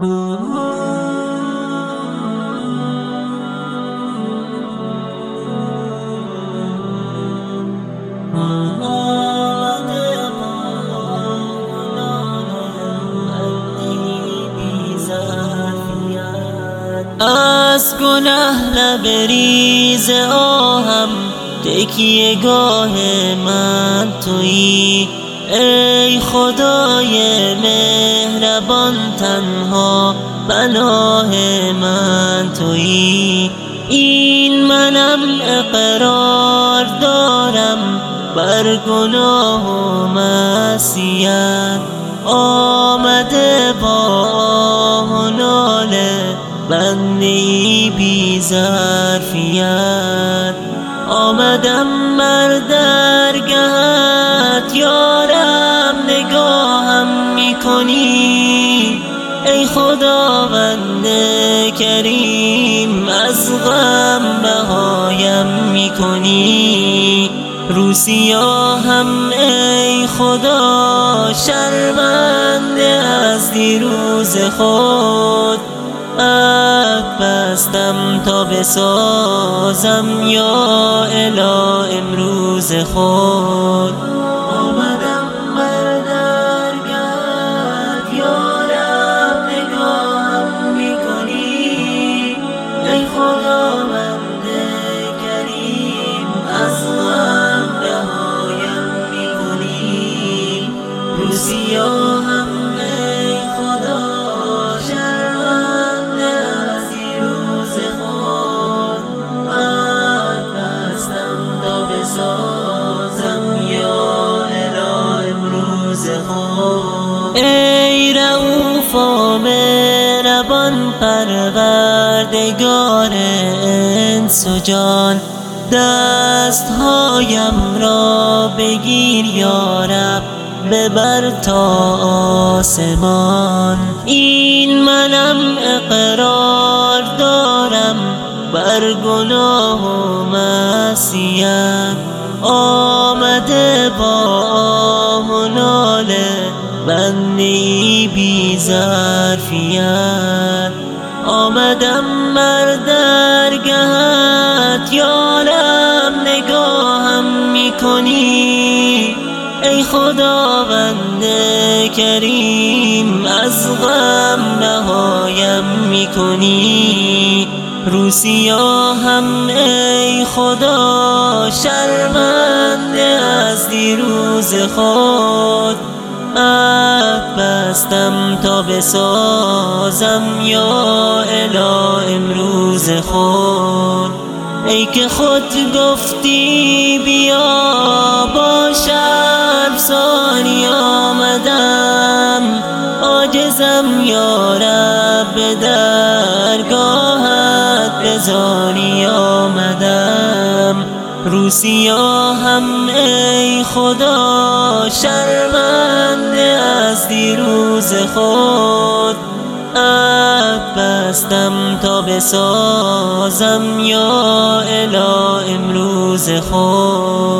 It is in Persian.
از گنه لبریز آهم تکیه گاه من تویی. ای خدای مهربان تنها پناه من تویی. این منم اقرار دارم بر گناه و مسیت آمده با و ناله بندی بی ظرفیت. آمدم بر درگهت ای خداوند کریم از غم بهایم می‌کنی. رو سیاهم ای خدا شرمنده از دیروز خود. بستم تا بسازم یا الا امروز خود. تا بسازم یا الی امروز خود؟ ای رؤوف و مهربان پروردگار انس و جان دستهایم را بگیر یارب ببر تا آسمان. این منم اقرار دارم بر گناه و معصیت آمده با آه و ناله بندی بی ظرفیت. آمدم بر درگهت یارم نگاهم می‌کنی. ای خداوند کریم از غم رهایم می‌کنی. رو سیاهم ای خدا شرمنده از دیروز خود. بستم تا بسازم یا الا امروز خود. ای که خود گفتی بیا با افسانی آمدم. عاجزم یا رب درگاهت بزانی آمدم. رو سیاهم ای خدا شرمنده از دیروز خود. بستم تا بسازم یا الا امروز خود.